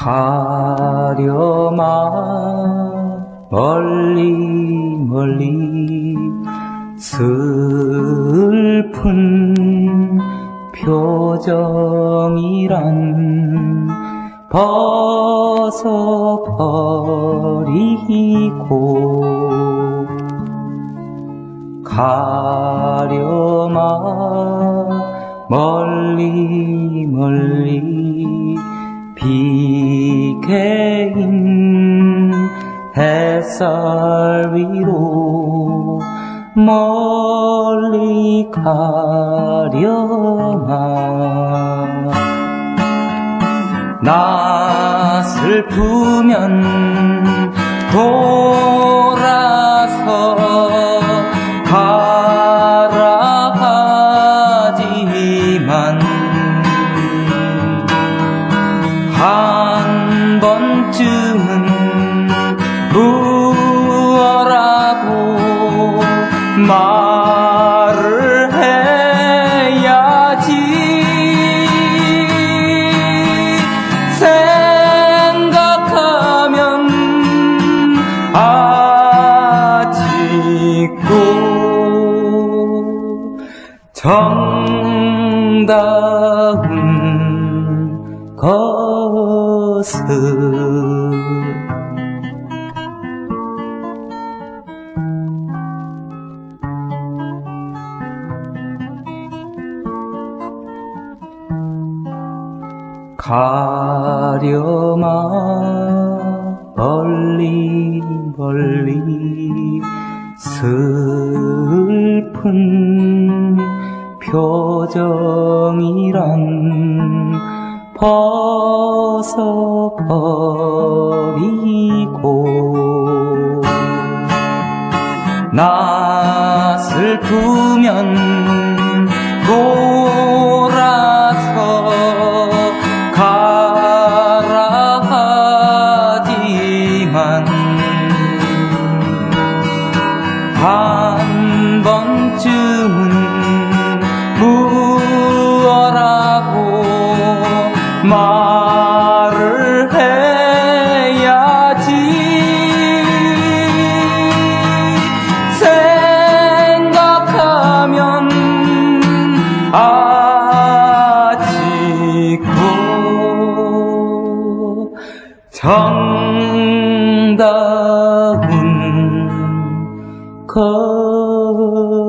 가려마. 멀리 멀리 슬픈 표정이란 벗어버리고 가려마. 멀리 멀리 햇살 위로 멀리 가려나. 나 슬프면 돌아서 가라 하지만 한 정다운 것을 가려마. 멀리 멀리 슬픈 표정이란 벗어버리고 나 슬프면 한 번쯤은 무어라고 말을 해야지. 생각하면 아직도 정다 kasım